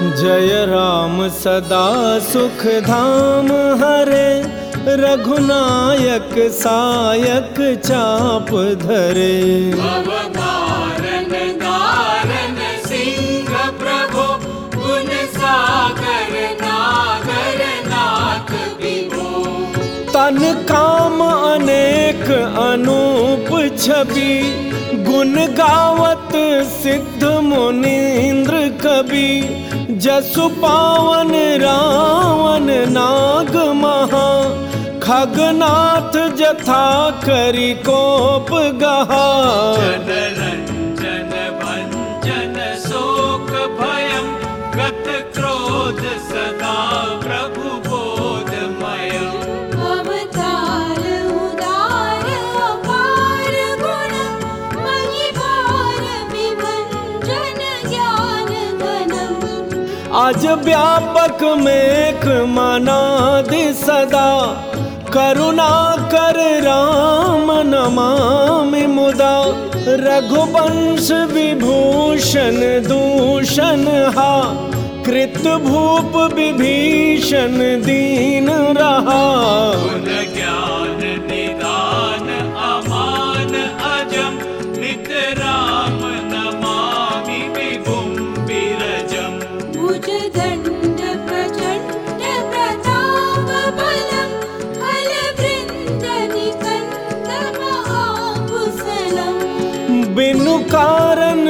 जय राम सदा सुख धाम हरे रघुनायक सायक चाप धरे। प्रभो गुण सागर नागर नाथ तन काम अनेक अनूप छवि गुण गावत सिद्ध मुनीन्द्र कवि। जसु पावन रावण नाग महा खगनाथ जथा करि कोप गहा आज व्यापक मेघ मनादि सदा। करुणा कर राम नमामि मुदा। रघुवंश विभूषण दूषण हा। कृत भूप विभीषण दीन रहा। ज्ञान निदान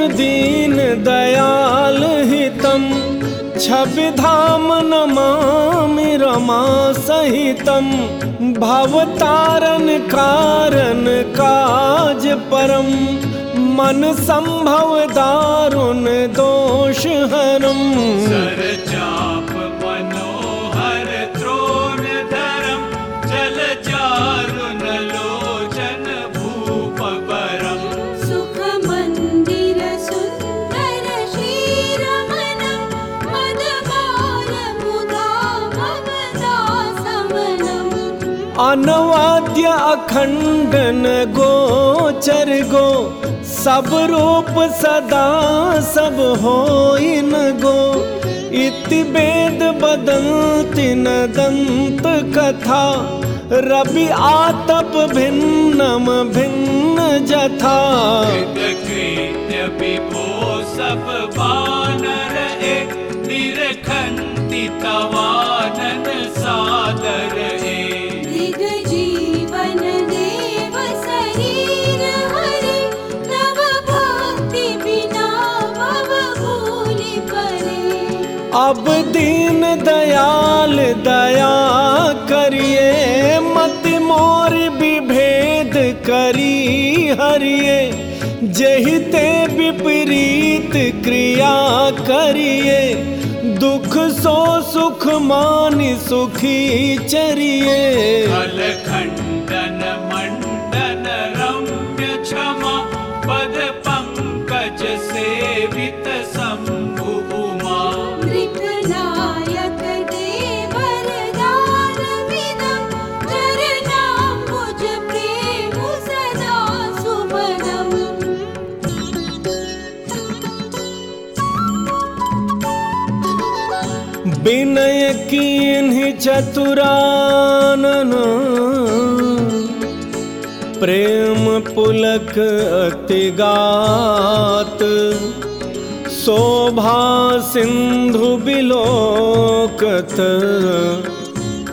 दीन दयाल हितम छविधाम नमामि रमा सहितम। भवतारण कारण काज परम, मन संभव दारुण दोष हरम। सर अनवाद्य अखंडन गोचर गो, सब रूप सदा सब होइन गो। इति वेद बदंति न दंत कथा, रवि आतप भिन्नम भिन्न जथा। सब बानर ए, निरखन्ति तवानन अब दीन दयाल दया करिए, मत मोर विभेद करी हरिए। जहिते विपरीत क्रिया करिए, दुख सो सुख मानि सुखी चरिए। क्षमा, पद पङ्कज सेवित शम्भु विनय कीन्हि चतुरानन। प्रेम पुलक अतिगात। शोभा सिंधु बिलोकत।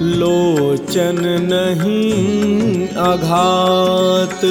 लोचन नहीं अघात